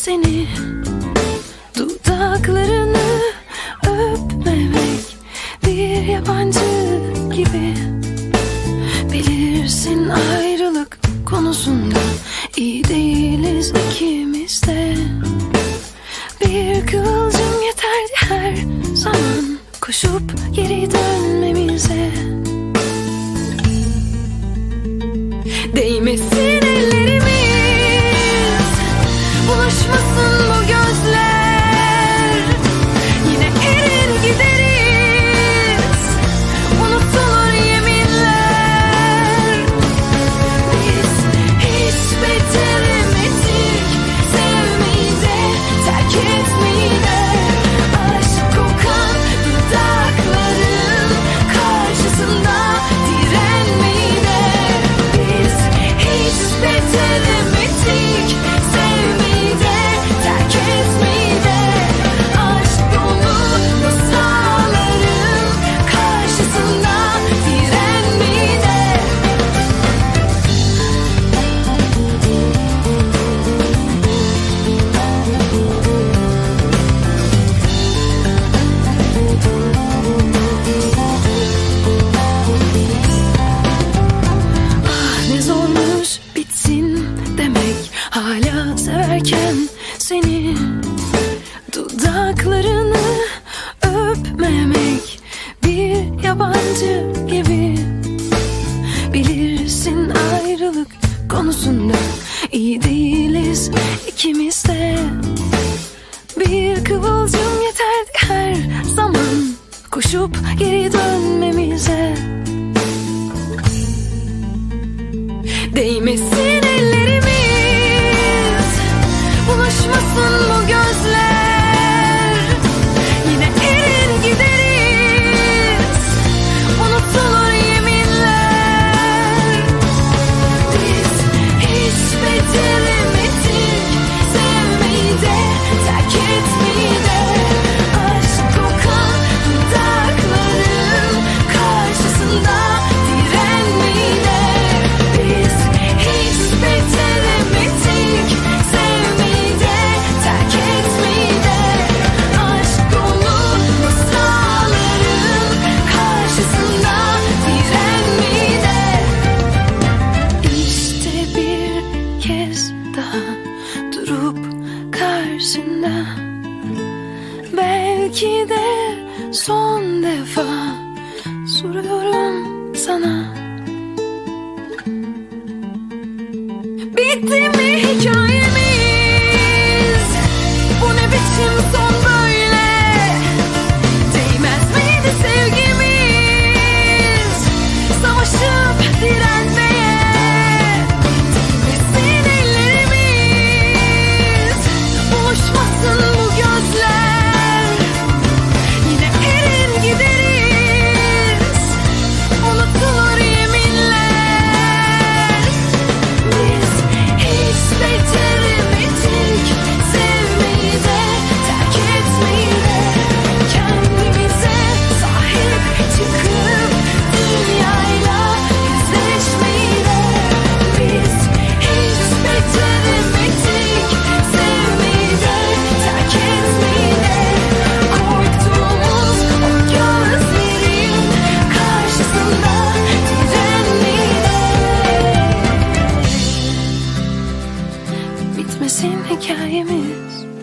seni. Dudaklarını öpmemek bir yabancı gibi. Bilirsin ayrılık konusunda iyi değiliz ikimiz de. Bir kıvılcım yeterdi her zaman. Koşup geri dönmemize Severken seni Dudaklarını öpmemek Bir yabancı gibi. Bilirsin ayrılık konusunda iyi değiliz ikimiz de. Bir kıvılcım yeterdi her zaman Koşup geri dönmemize. Değmesin durup karşında. Belki de son defa soruyorum sana. Bitti mi hikaye time is